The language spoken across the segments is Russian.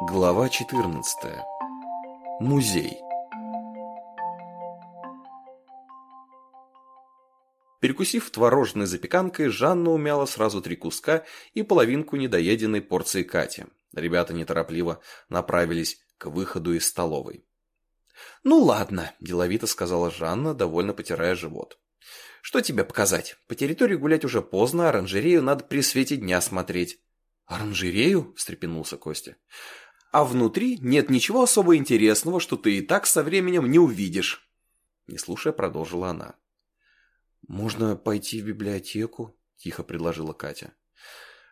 Глава 14. Музей. Перекусив творожной запеканкой, Жанна умяла сразу три куска и половинку недоеденной порции Кати. Ребята неторопливо направились к выходу из столовой. «Ну ладно», – деловито сказала Жанна, довольно потирая живот. «Что тебе показать? По территории гулять уже поздно, оранжерею надо при свете дня смотреть». «Оранжерею?» – встрепенулся Костя. «А внутри нет ничего особо интересного, что ты и так со временем не увидишь». Не слушая, продолжила она. «Можно пойти в библиотеку?» – тихо предложила Катя.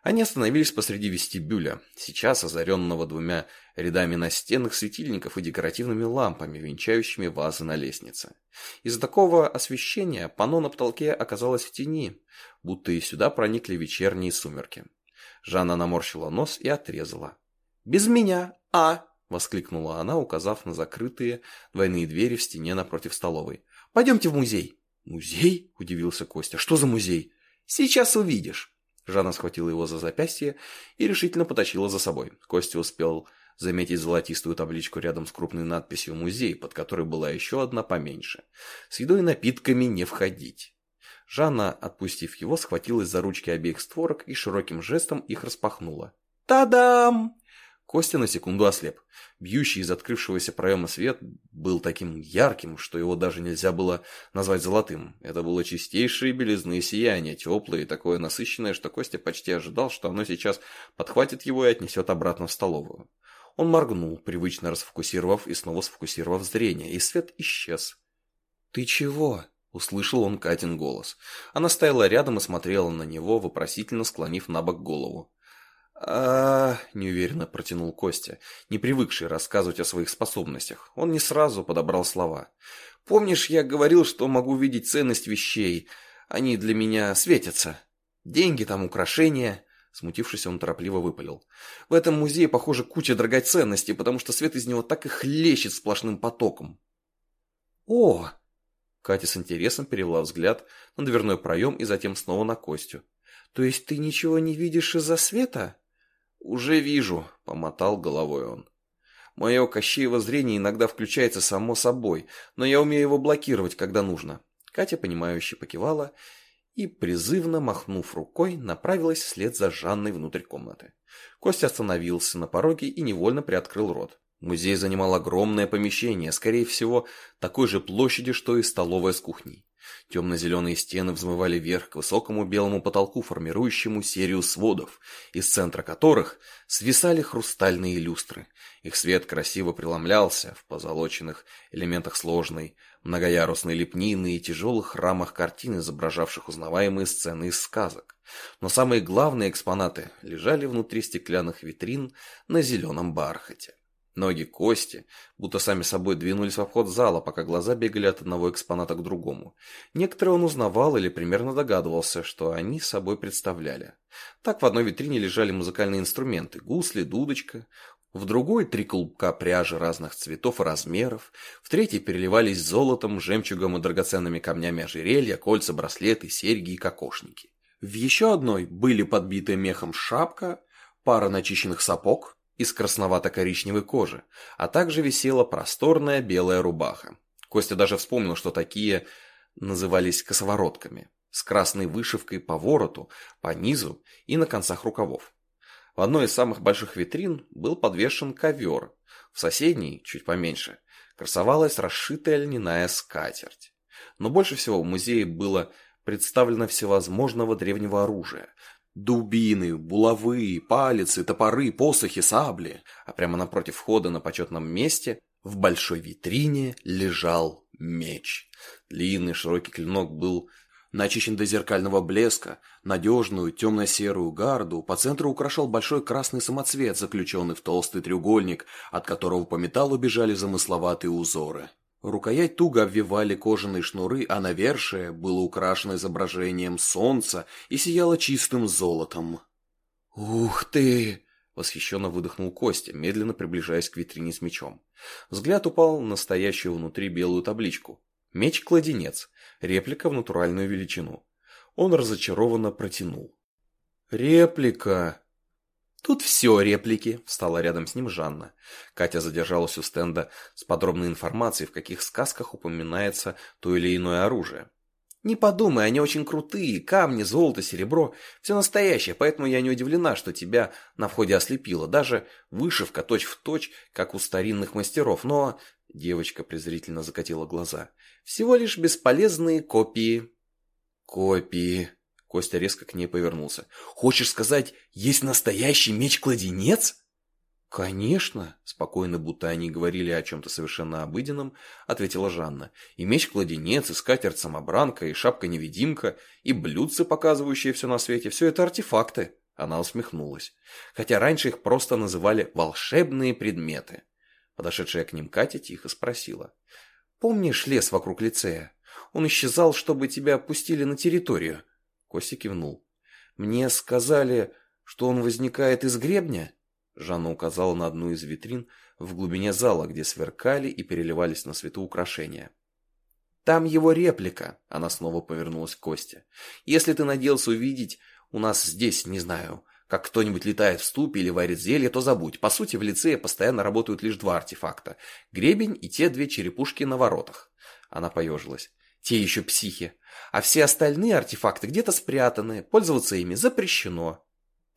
Они остановились посреди вестибюля, сейчас озаренного двумя рядами настенных светильников и декоративными лампами, венчающими вазы на лестнице. Из-за такого освещения панно на потолке оказалось в тени, будто и сюда проникли вечерние сумерки. Жанна наморщила нос и отрезала. «Без меня, а!» – воскликнула она, указав на закрытые двойные двери в стене напротив столовой. «Пойдемте в музей!» «Музей?» – удивился Костя. «Что за музей?» «Сейчас увидишь!» Жанна схватила его за запястье и решительно потащила за собой. Костя успел заметить золотистую табличку рядом с крупной надписью «Музей», под которой была еще одна поменьше. С едой и напитками не входить. Жанна, отпустив его, схватилась за ручки обеих створок и широким жестом их распахнула. «Та-дам!» Костя на секунду ослеп. Бьющий из открывшегося проема свет был таким ярким, что его даже нельзя было назвать золотым. Это было чистейшее белизны сияние, теплое и такое насыщенное, что Костя почти ожидал, что оно сейчас подхватит его и отнесет обратно в столовую. Он моргнул, привычно расфокусировав и снова сфокусировав зрение, и свет исчез. «Ты чего?» — услышал он Катин голос. Она стояла рядом и смотрела на него, вопросительно склонив на бок голову а неуверенно протянул Костя, не привыкший рассказывать о своих способностях. Он не сразу подобрал слова. «Помнишь, я говорил, что могу видеть ценность вещей? Они для меня светятся. Деньги там, украшения...» Смутившись, он торопливо выпалил. «В этом музее, похоже, куча драгоценностей, потому что свет из него так и хлещет сплошным потоком». «О!» Катя с интересом перевела взгляд на дверной проем и затем снова на Костю. «То есть ты ничего не видишь из-за света?» «Уже вижу», — помотал головой он. «Мое кощеево зрение иногда включается само собой, но я умею его блокировать, когда нужно». Катя, понимающе покивала и, призывно махнув рукой, направилась вслед за Жанной внутрь комнаты. Костя остановился на пороге и невольно приоткрыл рот. Музей занимал огромное помещение, скорее всего, такой же площади, что и столовая с кухней. Темно-зеленые стены взмывали вверх к высокому белому потолку, формирующему серию сводов, из центра которых свисали хрустальные люстры. Их свет красиво преломлялся в позолоченных элементах сложной, многоярусной лепнины и тяжелых рамах картин, изображавших узнаваемые сцены из сказок. Но самые главные экспонаты лежали внутри стеклянных витрин на зеленом бархате. Ноги Кости будто сами собой двинулись в обход зала, пока глаза бегали от одного экспоната к другому. Некоторые он узнавал или примерно догадывался, что они собой представляли. Так в одной витрине лежали музыкальные инструменты – гусли, дудочка. В другой – три клубка пряжи разных цветов и размеров. В третьей переливались золотом, жемчугом и драгоценными камнями ожерелья, кольца, браслеты, серьги и кокошники. В еще одной были подбитые мехом шапка, пара начищенных сапог, из красновато-коричневой кожи, а также висела просторная белая рубаха. Костя даже вспомнил, что такие назывались косоворотками, с красной вышивкой по вороту, по низу и на концах рукавов. В одной из самых больших витрин был подвешен ковер, в соседней, чуть поменьше, красовалась расшитая льняная скатерть. Но больше всего в музее было представлено всевозможного древнего оружия, Дубины, булавы, палицы, топоры, посохи, сабли. А прямо напротив входа на почетном месте в большой витрине лежал меч. Длинный широкий клинок был начищен до зеркального блеска, надежную темно-серую гарду по центру украшал большой красный самоцвет, заключенный в толстый треугольник, от которого по металлу бежали замысловатые узоры. Рукоять туго обвивали кожаные шнуры, а навершие было украшено изображением солнца и сияло чистым золотом. «Ух ты!» — восхищенно выдохнул Костя, медленно приближаясь к витрине с мечом. Взгляд упал на стоящую внутри белую табличку. Меч-кладенец, реплика в натуральную величину. Он разочарованно протянул. «Реплика!» Тут все реплики, встала рядом с ним Жанна. Катя задержалась у стенда с подробной информацией, в каких сказках упоминается то или иное оружие. Не подумай, они очень крутые, камни, золото, серебро, все настоящее, поэтому я не удивлена, что тебя на входе ослепило. Даже вышивка точь-в-точь, точь, как у старинных мастеров, но... Девочка презрительно закатила глаза. Всего лишь бесполезные копии. Копии. Костя резко к ней повернулся. Хочешь сказать, есть настоящий меч-кладенец? «Конечно», — спокойно, будто они говорили о чем-то совершенно обыденном, ответила Жанна. «И меч-кладенец, и скатерть-самобранка, и шапка-невидимка, и блюдце, показывающие все на свете — все это артефакты». Она усмехнулась. Хотя раньше их просто называли «волшебные предметы». Подошедшая к ним Катя тихо спросила. «Помнишь лес вокруг лицея? Он исчезал, чтобы тебя пустили на территорию». Костя кивнул. «Мне сказали, что он возникает из гребня?» Жанна указала на одну из витрин в глубине зала, где сверкали и переливались на свету украшения. «Там его реплика», — она снова повернулась к Косте. «Если ты надеялся увидеть у нас здесь, не знаю, как кто-нибудь летает в ступе или варит зелье, то забудь. По сути, в лицее постоянно работают лишь два артефакта. Гребень и те две черепушки на воротах». Она поежилась. «Те еще психи. А все остальные артефакты где-то спрятаны, пользоваться ими запрещено.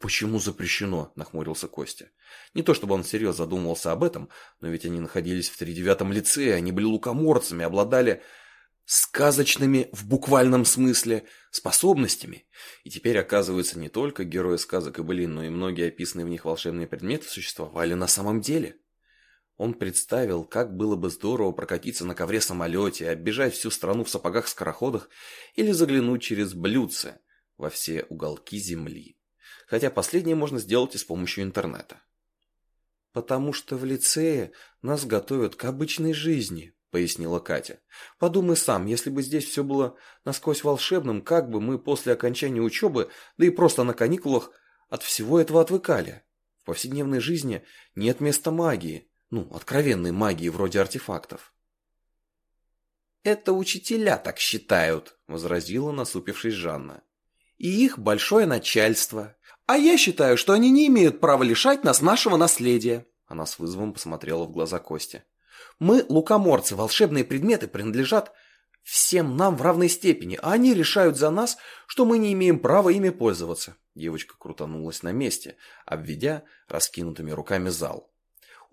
«Почему запрещено?» – нахмурился Костя. Не то чтобы он всерьез задумывался об этом, но ведь они находились в тридевятом лицее, они были лукоморцами, обладали сказочными в буквальном смысле способностями. И теперь, оказывается, не только герои сказок и былин, но и многие описанные в них волшебные предметы существовали на самом деле. Он представил, как было бы здорово прокатиться на ковре-самолете, оббежать всю страну в сапогах-скороходах или заглянуть через блюдце во все уголки земли хотя последнее можно сделать и с помощью интернета. «Потому что в лицее нас готовят к обычной жизни», — пояснила Катя. «Подумай сам, если бы здесь все было насквозь волшебным, как бы мы после окончания учебы, да и просто на каникулах, от всего этого отвыкали? В повседневной жизни нет места магии, ну, откровенной магии вроде артефактов». «Это учителя так считают», — возразила насупившись Жанна. «И их большое начальство. А я считаю, что они не имеют права лишать нас нашего наследия. Она с вызовом посмотрела в глаза Кости. Мы, лукоморцы, волшебные предметы принадлежат всем нам в равной степени, а они решают за нас, что мы не имеем права ими пользоваться. Девочка крутанулась на месте, обведя раскинутыми руками зал.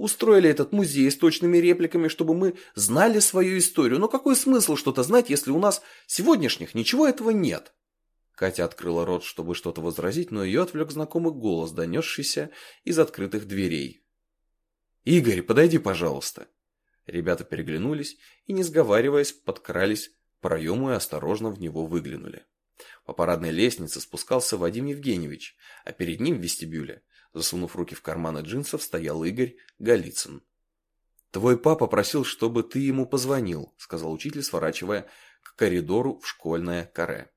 Устроили этот музей с точными репликами, чтобы мы знали свою историю. Но какой смысл что-то знать, если у нас сегодняшних ничего этого нет? Катя открыла рот, чтобы что-то возразить, но ее отвлек знакомый голос, донесшийся из открытых дверей. «Игорь, подойди, пожалуйста!» Ребята переглянулись и, не сговариваясь, подкрались к проему и осторожно в него выглянули. По парадной лестнице спускался Вадим Евгеньевич, а перед ним в вестибюле, засунув руки в карманы джинсов, стоял Игорь Голицын. «Твой папа просил, чтобы ты ему позвонил», — сказал учитель, сворачивая к коридору в школьное каре.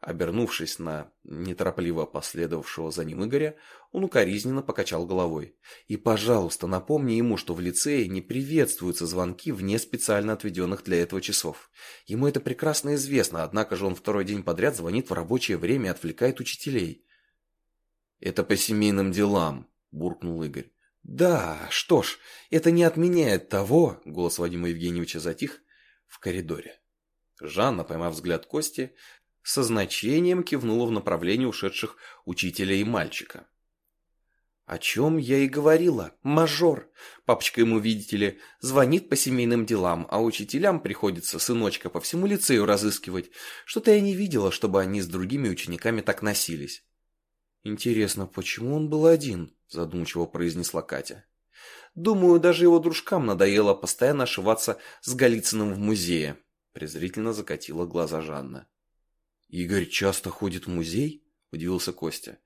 Обернувшись на неторопливо последовавшего за ним Игоря, он укоризненно покачал головой. «И, пожалуйста, напомни ему, что в лицее не приветствуются звонки вне специально отведенных для этого часов. Ему это прекрасно известно, однако же он второй день подряд звонит в рабочее время и отвлекает учителей». «Это по семейным делам», – буркнул Игорь. «Да, что ж, это не отменяет того», – голос Вадима Евгеньевича затих в коридоре. Жанна, поймав взгляд Кости, со значением кивнула в направлении ушедших учителя и мальчика. «О чем я и говорила, мажор. Папочка ему, видите ли, звонит по семейным делам, а учителям приходится сыночка по всему лицею разыскивать. Что-то я не видела, чтобы они с другими учениками так носились». «Интересно, почему он был один?» – задумчиво произнесла Катя. «Думаю, даже его дружкам надоело постоянно ошиваться с Голицыным в музее», – презрительно закатила глаза Жанна. «Игорь часто ходит в музей?» – удивился Костя.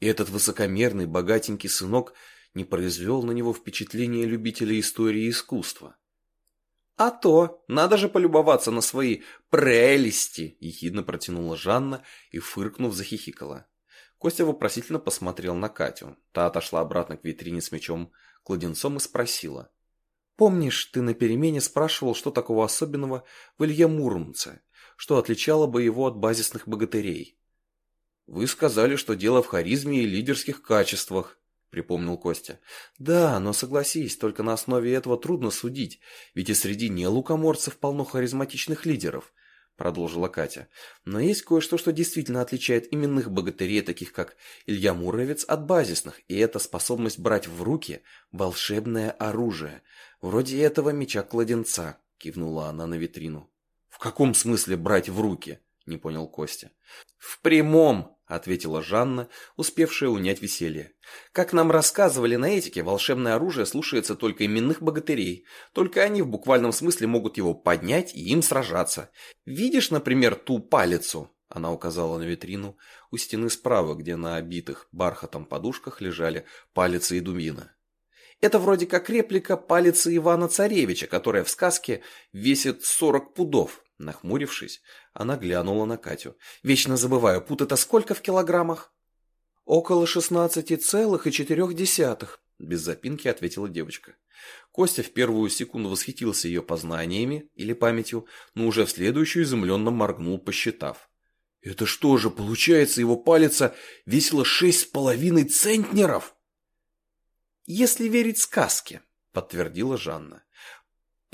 И этот высокомерный, богатенький сынок не произвел на него впечатление любителя истории и искусства. «А то! Надо же полюбоваться на свои прелести!» – ехидно протянула Жанна и, фыркнув, захихикала. Костя вопросительно посмотрел на Катю. Та отошла обратно к витрине с мечом кладенцом и спросила. «Помнишь, ты на перемене спрашивал, что такого особенного в Илье Муромце? что отличало бы его от базисных богатырей. «Вы сказали, что дело в харизме и лидерских качествах», припомнил Костя. Да, но согласись, только на основе этого трудно судить, ведь и среди нелукоморцев полно харизматичных лидеров, продолжила Катя. Но есть кое-что, что действительно отличает именных богатырей, таких как Илья Муромец, от базисных, и это способность брать в руки волшебное оружие, вроде этого меча-кладенца, кивнула она на витрину. В каком смысле брать в руки? не понял Костя. В прямом, ответила Жанна, успевшая унять веселье. Как нам рассказывали на этике, волшебное оружие слушается только именных богатырей. Только они в буквальном смысле могут его поднять и им сражаться. Видишь, например, ту палицу? Она указала на витрину у стены справа, где на обитых бархатом подушках лежали палицы и думина. Это вроде как реплика палицы Ивана Царевича, которая в сказке весит сорок пудов. Нахмурившись, она глянула на Катю. «Вечно забываю, пут это сколько в килограммах?» «Около шестнадцати целых и четырех десятых», — без запинки ответила девочка. Костя в первую секунду восхитился ее познаниями или памятью, но уже в следующую изумленно моргнул, посчитав. «Это что же, получается, его палица весила шесть с половиной центнеров?» «Если верить сказке», — подтвердила Жанна.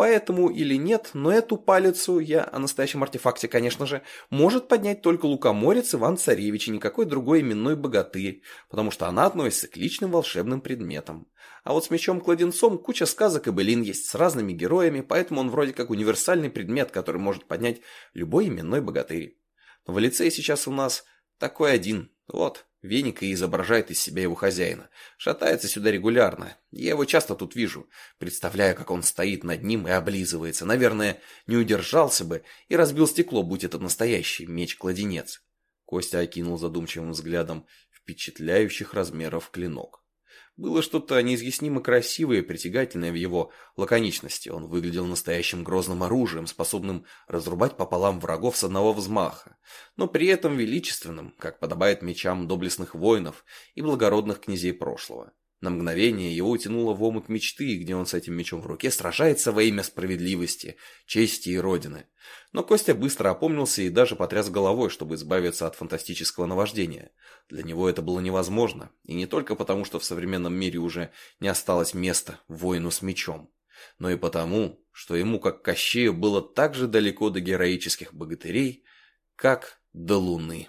Поэтому или нет, но эту палицу, я о настоящем артефакте, конечно же, может поднять только лукоморец Иван Царевич и никакой другой именной богатырь, потому что она относится к личным волшебным предметам. А вот с мечом-кладенцом куча сказок и былин есть с разными героями, поэтому он вроде как универсальный предмет, который может поднять любой именной богатырь. Но в лицее сейчас у нас такой один, вот, Веник и изображает из себя его хозяина. Шатается сюда регулярно. Я его часто тут вижу. Представляю, как он стоит над ним и облизывается. Наверное, не удержался бы и разбил стекло, будь это настоящий меч-кладенец. Костя окинул задумчивым взглядом впечатляющих размеров клинок. Было что-то неизъяснимо красивое и притягательное в его лаконичности. Он выглядел настоящим грозным оружием, способным разрубать пополам врагов с одного взмаха, но при этом величественным, как подобает мечам доблестных воинов и благородных князей прошлого. На мгновение его утянуло в омут мечты, где он с этим мечом в руке сражается во имя справедливости, чести и родины. Но Костя быстро опомнился и даже потряс головой, чтобы избавиться от фантастического наваждения. Для него это было невозможно, и не только потому, что в современном мире уже не осталось места воину с мечом, но и потому, что ему, как Кощею, было так же далеко до героических богатырей, как до луны.